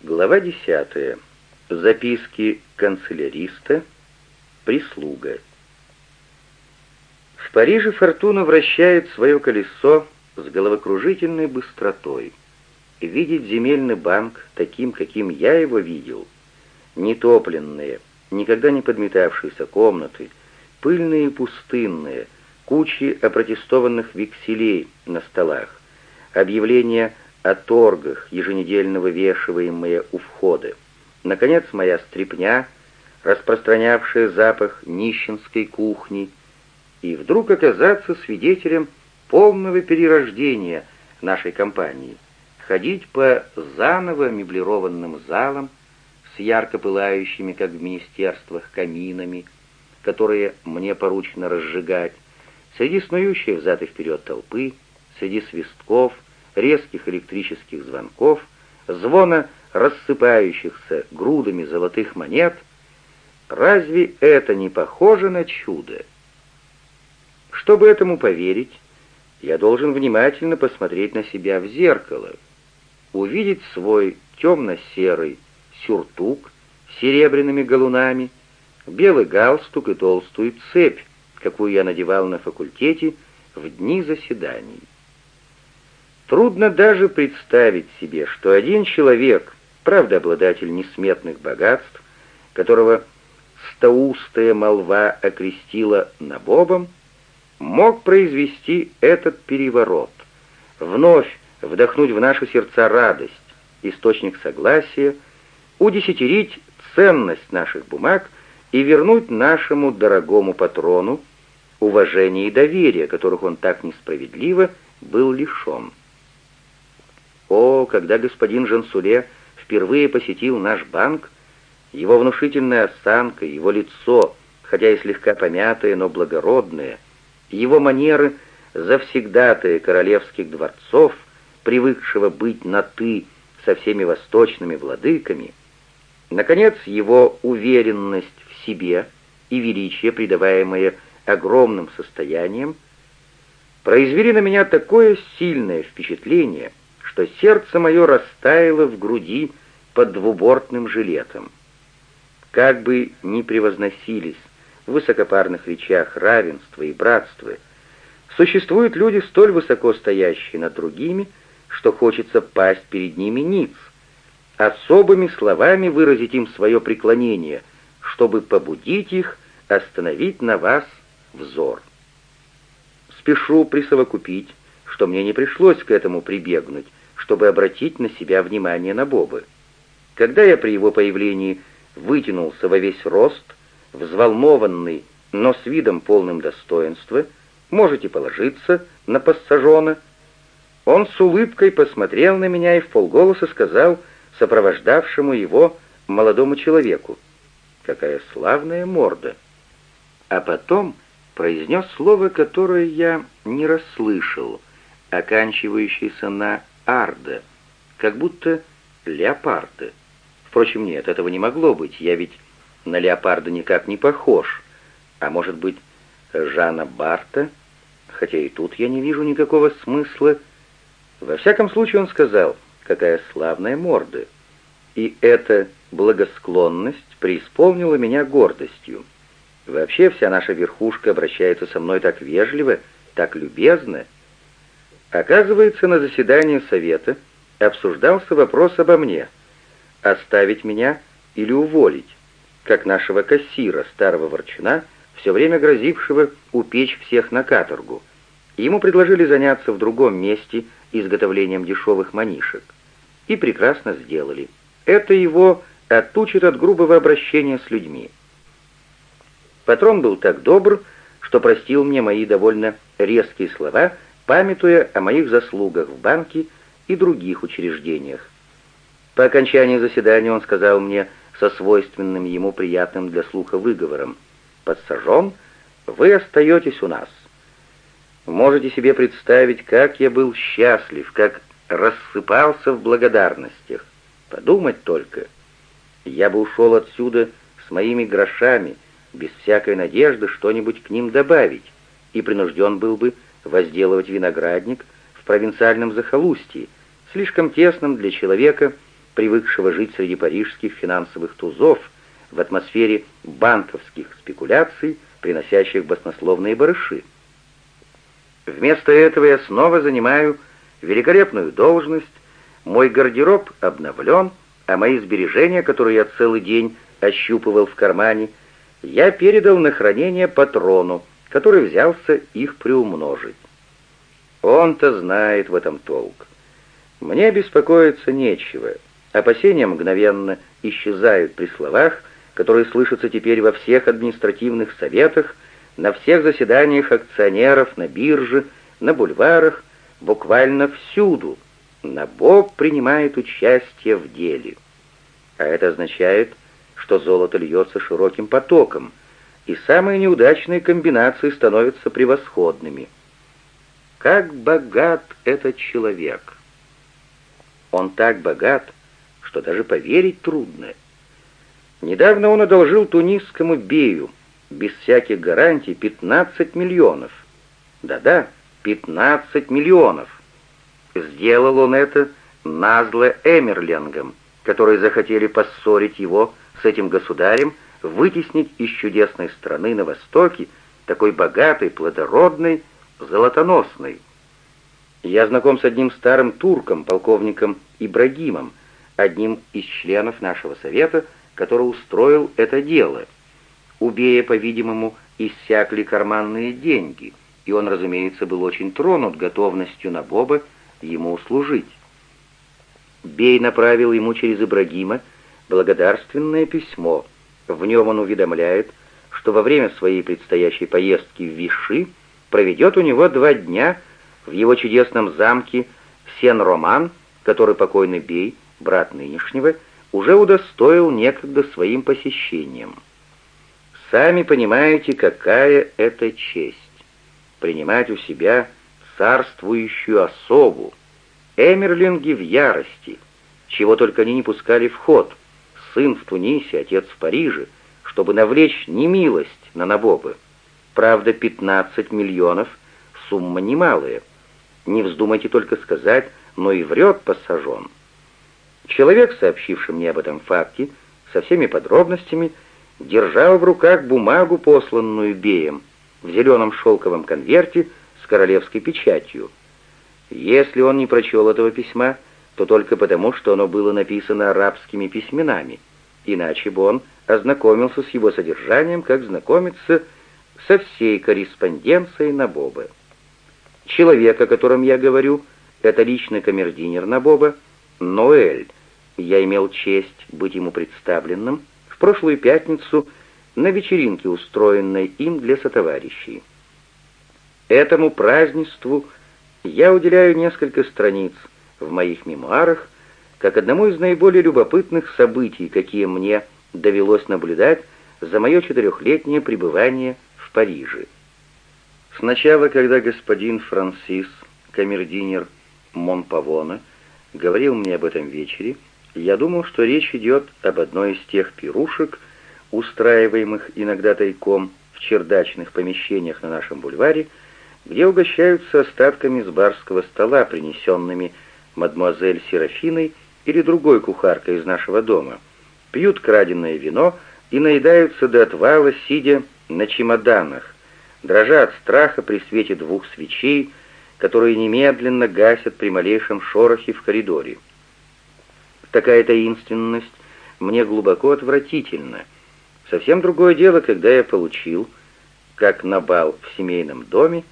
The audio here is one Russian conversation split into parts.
Глава 10. Записки канцеляриста. Прислуга. В Париже фортуна вращает свое колесо с головокружительной быстротой. Видеть земельный банк таким, каким я его видел, нетопленные, никогда не подметавшиеся комнаты, пыльные и пустынные, кучи опротестованных векселей на столах, объявления о торгах, еженедельно вывешиваемые у входа. Наконец, моя стряпня, распространявшая запах нищенской кухни, и вдруг оказаться свидетелем полного перерождения нашей компании, ходить по заново меблированным залам с ярко пылающими, как в министерствах, каминами, которые мне поручено разжигать, среди снующей взад и вперед толпы, среди свистков — резких электрических звонков, звона рассыпающихся грудами золотых монет, разве это не похоже на чудо? Чтобы этому поверить, я должен внимательно посмотреть на себя в зеркало, увидеть свой темно-серый сюртук с серебряными галунами, белый галстук и толстую цепь, какую я надевал на факультете в дни заседаний. Трудно даже представить себе, что один человек, правда обладатель несметных богатств, которого стоустая молва окрестила набобом, мог произвести этот переворот, вновь вдохнуть в наши сердца радость, источник согласия, удесятерить ценность наших бумаг и вернуть нашему дорогому патрону уважение и доверие, которых он так несправедливо был лишен. О, когда господин Жансуле впервые посетил наш банк, его внушительная осанка, его лицо, хотя и слегка помятое, но благородное, его манеры завсегдатые королевских дворцов, привыкшего быть на «ты» со всеми восточными владыками, наконец, его уверенность в себе и величие, придаваемое огромным состоянием, произвели на меня такое сильное впечатление, что сердце мое растаяло в груди под двубортным жилетом. Как бы ни превозносились в высокопарных речах равенства и братства, существуют люди, столь высоко стоящие над другими, что хочется пасть перед ними ниц, особыми словами выразить им свое преклонение, чтобы побудить их остановить на вас взор. Спешу присовокупить, что мне не пришлось к этому прибегнуть, чтобы обратить на себя внимание на Боба. Когда я при его появлении вытянулся во весь рост, взволнованный, но с видом полным достоинства, можете положиться на пассажона, он с улыбкой посмотрел на меня и в полголоса сказал сопровождавшему его молодому человеку, «Какая славная морда!» А потом произнес слово, которое я не расслышал, оканчивающееся на арда, как будто леопарда. Впрочем, нет, этого не могло быть, я ведь на леопарда никак не похож. А может быть, Жана Барта? Хотя и тут я не вижу никакого смысла. Во всяком случае, он сказал, какая славная морда. И эта благосклонность преисполнила меня гордостью. Вообще вся наша верхушка обращается со мной так вежливо, так любезно, Оказывается, на заседании совета обсуждался вопрос обо мне. Оставить меня или уволить, как нашего кассира, старого ворчуна, все время грозившего упечь всех на каторгу. Ему предложили заняться в другом месте изготовлением дешевых манишек. И прекрасно сделали. Это его отучит от грубого обращения с людьми. Патрон был так добр, что простил мне мои довольно резкие слова — памятуя о моих заслугах в банке и других учреждениях. По окончании заседания он сказал мне со свойственным ему приятным для слуха выговором, «Подсажен, вы остаетесь у нас». Можете себе представить, как я был счастлив, как рассыпался в благодарностях. Подумать только. Я бы ушел отсюда с моими грошами, без всякой надежды что-нибудь к ним добавить, и принужден был бы возделывать виноградник в провинциальном захолустье, слишком тесном для человека, привыкшего жить среди парижских финансовых тузов, в атмосфере банковских спекуляций, приносящих баснословные барыши. Вместо этого я снова занимаю великолепную должность, мой гардероб обновлен, а мои сбережения, которые я целый день ощупывал в кармане, я передал на хранение патрону, который взялся их приумножить. Он-то знает в этом толк. Мне беспокоиться нечего. Опасения мгновенно исчезают при словах, которые слышатся теперь во всех административных советах, на всех заседаниях акционеров, на бирже, на бульварах, буквально всюду. Набоб принимает участие в деле. А это означает, что золото льется широким потоком, и самые неудачные комбинации становятся превосходными. Как богат этот человек! Он так богат, что даже поверить трудно — Недавно он одолжил тунисскому бею, без всяких гарантий, 15 миллионов. Да-да, 15 миллионов. Сделал он это назло Эмерлингом, которые захотели поссорить его с этим государем, вытеснить из чудесной страны на востоке, такой богатой, плодородной, золотоносной. Я знаком с одним старым турком, полковником Ибрагимом, одним из членов нашего совета, который устроил это дело. У по-видимому, иссякли карманные деньги, и он, разумеется, был очень тронут готовностью Набоба ему услужить. Бей направил ему через Ибрагима благодарственное письмо. В нем он уведомляет, что во время своей предстоящей поездки в Виши проведет у него два дня в его чудесном замке Сен-Роман, который покойный Бей, брат нынешнего, уже удостоил некогда своим посещением. Сами понимаете, какая это честь — принимать у себя царствующую особу. Эмерлинги в ярости, чего только они не пускали в ход, сын в Тунисе, отец в Париже, чтобы навлечь немилость на Набобы. Правда, 15 миллионов — сумма немалая. Не вздумайте только сказать, но и врет посажен. Человек, сообщивший мне об этом факте, со всеми подробностями, держал в руках бумагу, посланную Беем, в зеленом шелковом конверте с королевской печатью. Если он не прочел этого письма, то только потому, что оно было написано арабскими письменами, иначе бы он ознакомился с его содержанием, как знакомиться со всей корреспонденцией Набоба. Человек, о котором я говорю, это личный камердинер Набоба, Ноэль, я имел честь быть ему представленным в прошлую пятницу на вечеринке, устроенной им для сотоварищей. Этому празднеству я уделяю несколько страниц в моих мемуарах, как одному из наиболее любопытных событий, какие мне довелось наблюдать за мое четырехлетнее пребывание в Париже. Сначала, когда господин Франсис, камердинер Монпавона, говорил мне об этом вечере, я думал, что речь идет об одной из тех пирушек, устраиваемых иногда тайком в чердачных помещениях на нашем бульваре, где угощаются остатками с барского стола, принесенными мадемуазель Серафиной или другой кухаркой из нашего дома, пьют краденое вино и наедаются до отвала, сидя на чемоданах, дрожа от страха при свете двух свечей, которые немедленно гасят при малейшем шорохе в коридоре. Такая таинственность мне глубоко отвратительна. Совсем другое дело, когда я получил, как на бал в семейном доме,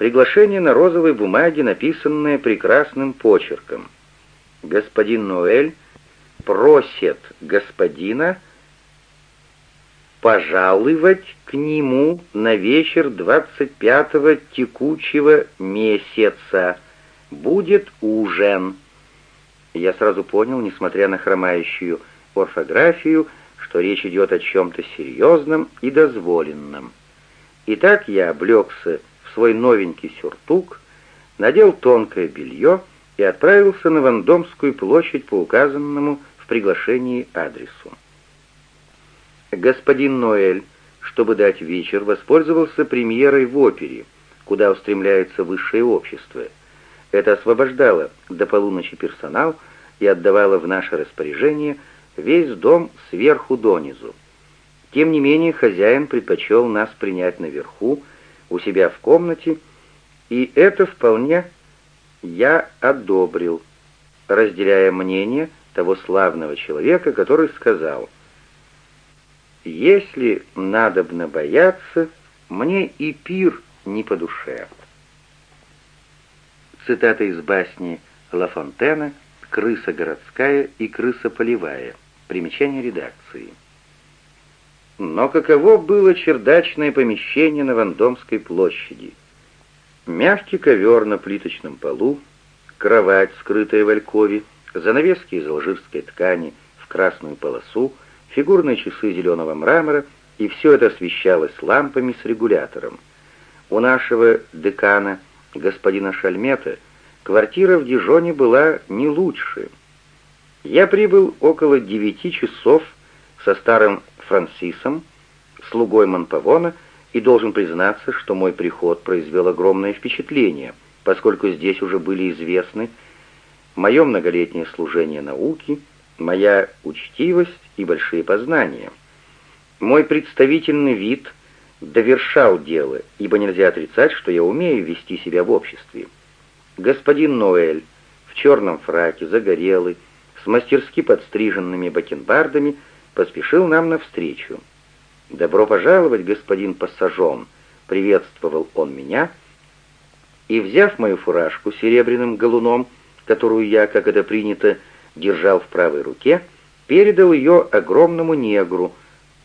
приглашение на розовой бумаге, написанное прекрасным почерком. Господин Ноэль просит господина пожаловать к нему на вечер 25-го текучего месяца. Будет ужин. Я сразу понял, несмотря на хромающую орфографию, что речь идет о чем-то серьезном и дозволенном. Итак, я облегся свой новенький сюртук, надел тонкое белье и отправился на Вандомскую площадь по указанному в приглашении адресу. Господин Ноэль, чтобы дать вечер, воспользовался премьерой в опере, куда устремляется высшее общество — это освобождало до полуночи персонал и отдавала в наше распоряжение весь дом сверху донизу. Тем не менее, хозяин предпочел нас принять наверху, у себя в комнате, и это вполне я одобрил, разделяя мнение того славного человека, который сказал, «Если надобно бояться, мне и пир не по душе». Цитата из басни Ла Фонтена «Крыса городская и крыса полевая». Примечание редакции. Но каково было чердачное помещение на Вандомской площади? Мягкий ковер на плиточном полу, кровать, скрытая в алькове, занавески из алжирской ткани в красную полосу, фигурные часы зеленого мрамора, и все это освещалось лампами с регулятором. У нашего декана, господина Шальмета, квартира в Дижоне была не лучше. Я прибыл около девяти часов со старым Франсисом, слугой Монпавона, и должен признаться, что мой приход произвел огромное впечатление, поскольку здесь уже были известны мое многолетнее служение науке, моя учтивость и большие познания. Мой представительный вид довершал дело, ибо нельзя отрицать, что я умею вести себя в обществе. Господин Ноэль в черном фраке, загорелый, с мастерски подстриженными бакенбардами, поспешил нам навстречу. «Добро пожаловать, господин пассажон!» — приветствовал он меня, и, взяв мою фуражку серебряным галуном, которую я, как это принято, держал в правой руке, передал ее огромному негру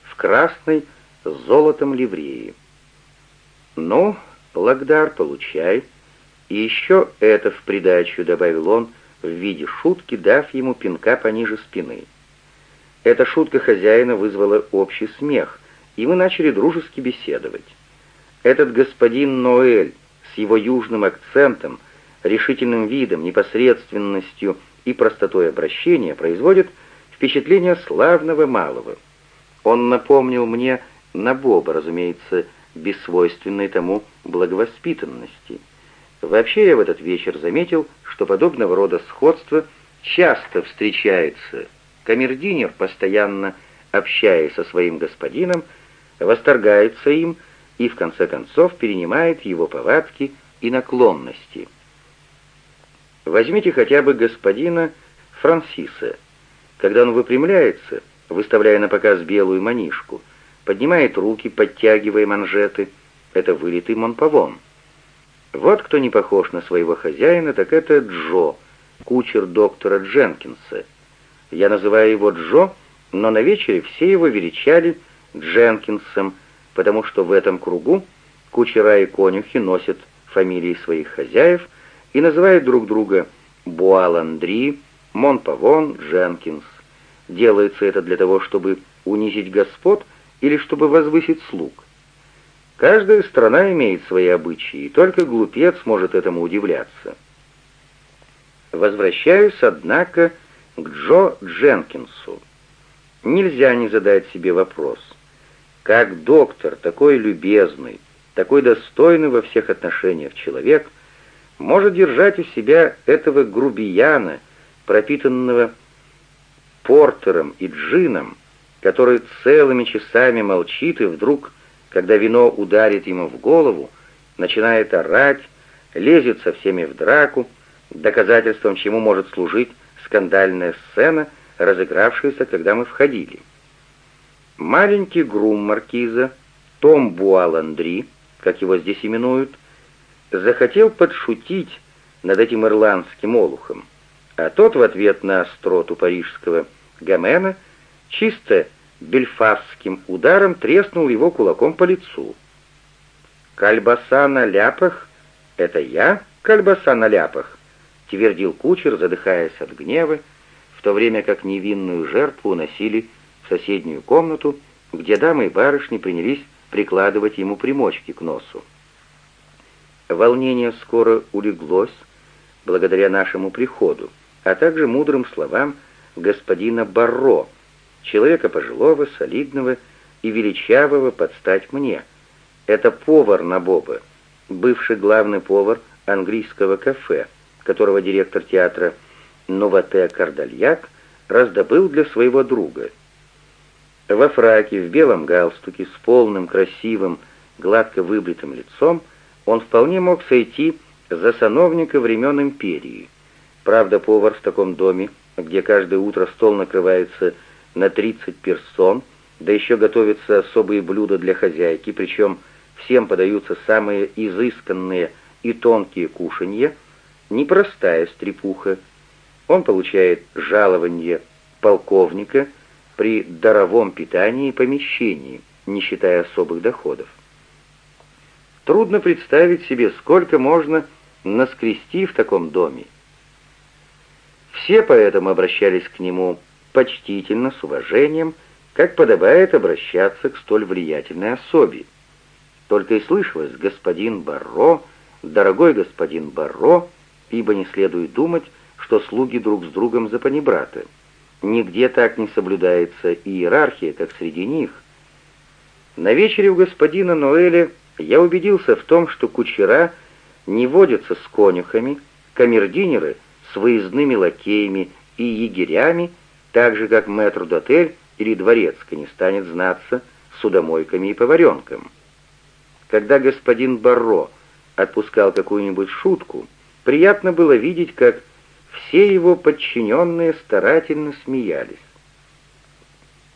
в красной с золотом ливреи. «Ну, Лагдар, получай!» И еще это в придачу, добавил он, в виде шутки, дав ему пинка пониже спины. Эта шутка хозяина вызвала общий смех, и мы начали дружески беседовать. Этот господин Ноэль с его южным акцентом, решительным видом, непосредственностью и простотой обращения производит впечатление славного малого. Он напомнил мне Набоба, разумеется, без свойственной тому благовоспитанности. Вообще я в этот вечер заметил, что подобного рода сходство часто встречается Камердинер, постоянно общаясь со своим господином, восторгается им и в конце концов перенимает его повадки и наклонности. Возьмите хотя бы господина Франсиса. Когда он выпрямляется, выставляя на показ белую манишку, поднимает руки, подтягивая манжеты, это вылитый Монпавон. Вот кто не похож на своего хозяина, так это Джо, кучер доктора Дженкинса, я называю его Джо, но на вечере все его величали Дженкинсом, потому что в этом кругу кучера и конюхи носят фамилии своих хозяев и называют друг друга Буаландри, Монпавон, Дженкинс. Делается это для того, чтобы унизить господ или чтобы возвысить слуг. Каждая страна имеет свои обычаи, и только глупец может этому удивляться. Возвращаюсь, однако, к Джо Дженкинсу. Нельзя не задать себе вопрос, как доктор, такой любезный, такой достойный во всех отношениях человек, может держать у себя этого грубияна, пропитанного портером и джином, который целыми часами молчит и вдруг, когда вино ударит ему в голову, начинает орать, лезет со всеми в драку, доказательством чему может служить скандальная сцена, разыгравшаяся, когда мы входили. Маленький грум маркиза, Том Буаландри, как его здесь именуют, захотел подшутить над этим ирландским олухом, а тот в ответ на остроту парижского Гомена чисто бельфасским ударом треснул его кулаком по лицу. «Кальбаса на ляпах? Это я, кальбаса на ляпах?» — твердил кучер, задыхаясь от гнева, в то время как невинную жертву уносили в соседнюю комнату, где дамы и барышни принялись прикладывать ему примочки к носу. Волнение скоро улеглось, благодаря нашему приходу, а также мудрым словам господина Барро, человека пожилого, солидного и величавого под стать мне. Это повар Набоба, бывший главный повар английского кафе, которого директор театра Новоте Кардальяк раздобыл для своего друга. Во фраке, в белом галстуке, с полным, красивым, гладко выбритым лицом, он вполне мог сойти за сановника времен империи. Правда, повар в таком доме, где каждое утро стол накрывается на 30 персон, да еще готовятся особые блюда для хозяйки, причем всем подаются самые изысканные и тонкие кушанья, непростая стрепуха. Он получает жалование полковника при даровом питании и помещении, не считая особых доходов. Трудно представить себе, сколько можно наскрести в таком доме. Все поэтому обращались к нему почтительно, с уважением, как подобает обращаться к столь влиятельной особе. Только и слышалось «господин Барро», «дорогой господин Барро», ибо не следует думать, что слуги друг с другом за панибрата. Нигде так не соблюдается иерархия, как среди них. На вечере у господина Ноэля я убедился в том, что кучера не водятся с конюхами, камердинеры с выездными лакеями и егерями, так же, как мэтр-дотель или дворецкий не станет знаться судомойками и поваренком. Когда господин Барро отпускал какую-нибудь шутку, приятно было видеть, как все его подчиненные старательно смеялись.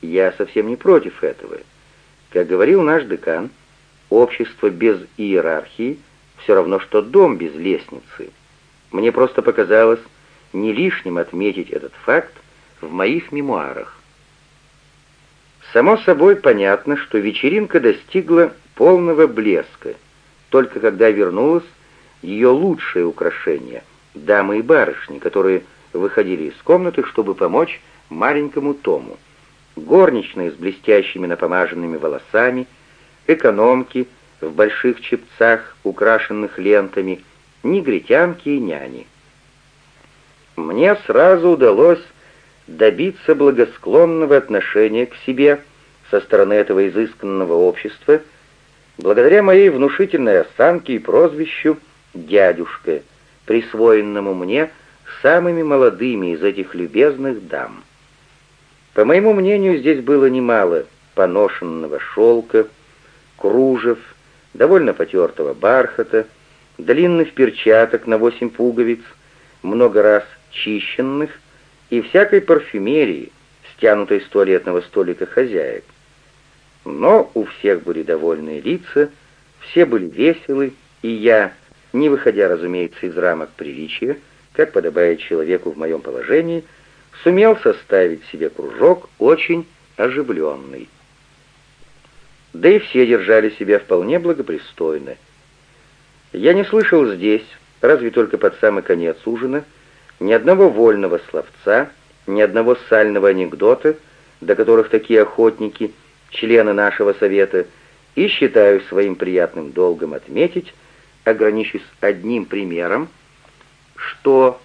Я совсем не против этого. Как говорил наш декан, Общество без иерархии все равно, что дом без лестницы. Мне просто показалось не лишним отметить этот факт в моих мемуарах. Само собой понятно, что вечеринка достигла полного блеска, только когда вернулось ее лучшее украшение — дамы и барышни, которые выходили из комнаты, чтобы помочь маленькому Тому. Горничные с блестящими напомаженными волосами — экономки в больших чепцах, украшенных лентами, негритянки и няни. Мне сразу удалось добиться благосклонного отношения к себе со стороны этого изысканного общества, благодаря моей внушительной осанке и прозвищу «дядюшка», присвоенному мне самыми молодыми из этих любезных дам. По моему мнению, здесь было немало поношенного шелка, кружев, довольно потертого бархата, длинных перчаток на восемь пуговиц, много раз чищенных и всякой парфюмерии, стянутой с туалетного столика хозяек. Но у всех были довольные лица, все были веселы, и я, не выходя, разумеется, из рамок приличия, как подобает человеку в моем положении, сумел составить себе кружок очень оживленный да и все держали себя вполне благопристойно. Я не слышал здесь, разве только под самый конец ужина, ни одного вольного словца, ни одного сального анекдота, до которых такие охотники, члены нашего совета, и считаю своим приятным долгом отметить, ограничусь одним примером, что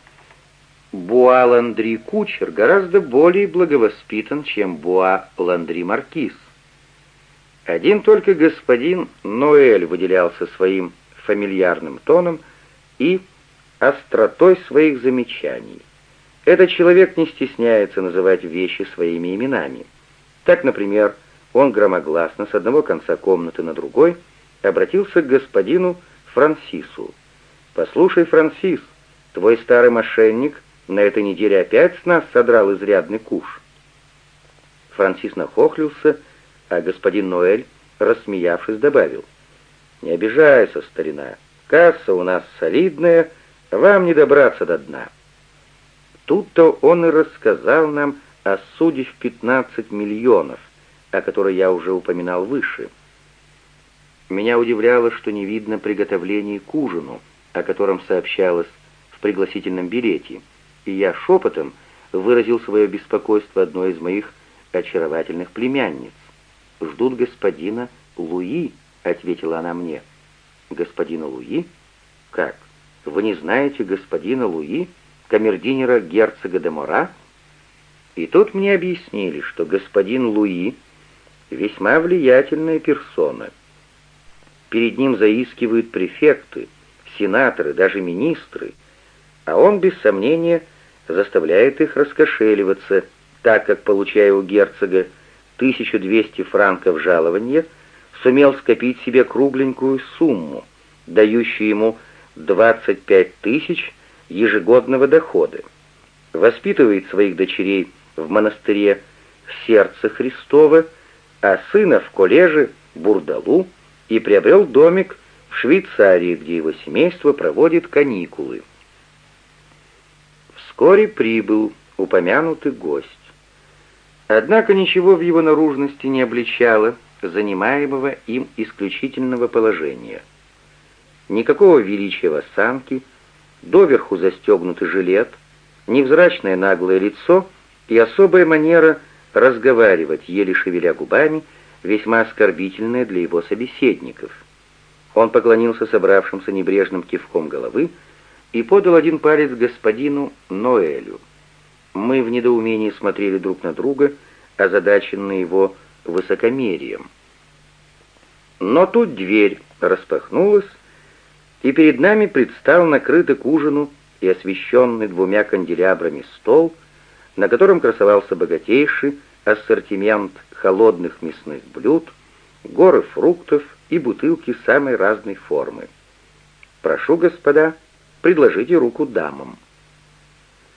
Буа-Ландри Кучер гораздо более благовоспитан, чем Буа-Ландри Маркиз. Один только господин Ноэль выделялся своим фамильярным тоном и остротой своих замечаний. Этот человек не стесняется называть вещи своими именами. Так, например, он громогласно с одного конца комнаты на другой обратился к господину Франсису. «Послушай, Франсис, твой старый мошенник на этой неделе опять с нас содрал изрядный куш». Франсис нахохлился а господин Ноэль, рассмеявшись, добавил, «Не обижайся, старина, касса у нас солидная, вам не добраться до дна». Тут-то он и рассказал нам о суде в 15 миллионов, о которой я уже упоминал выше. Меня удивляло, что не видно приготовлений к ужину, о котором сообщалось в пригласительном билете, и я шепотом выразил свое беспокойство одной из моих очаровательных племянниц ждут господина Луи», — ответила она мне. «Господина Луи? Как? Вы не знаете господина Луи, камердинера герцога де Мора?» И тут мне объяснили, что господин Луи — весьма влиятельная персона. Перед ним заискивают префекты, сенаторы, даже министры, а он, без сомнения, заставляет их раскошеливаться, так как, получая у герцога 1200 франков жалования, сумел скопить себе кругленькую сумму, дающую ему 25 тысяч ежегодного дохода. Воспитывает своих дочерей в монастыре Сердце Христово, а сына в коллеже Бурдалу и приобрел домик в Швейцарии, где его семейство проводит каникулы. Вскоре прибыл упомянутый гость. Однако ничего в его наружности не обличало занимаемого им исключительного положения. Никакого величия в осанке, доверху застегнутый жилет, невзрачное наглое лицо и особая манера разговаривать, еле шевеля губами, весьма оскорбительная для его собеседников. Он поклонился собравшимся небрежным кивком головы, и подал один палец господину Ноэлю. Мы в недоумении смотрели друг на друга, озадаченные его высокомерием. Но тут дверь распахнулась, и перед нами предстал накрытый к ужину и освещенный двумя канделябрами стол, на котором красовался богатейший ассортимент холодных мясных блюд, горы фруктов и бутылки самой разной формы. «Прошу, господа», предложите руку дамам.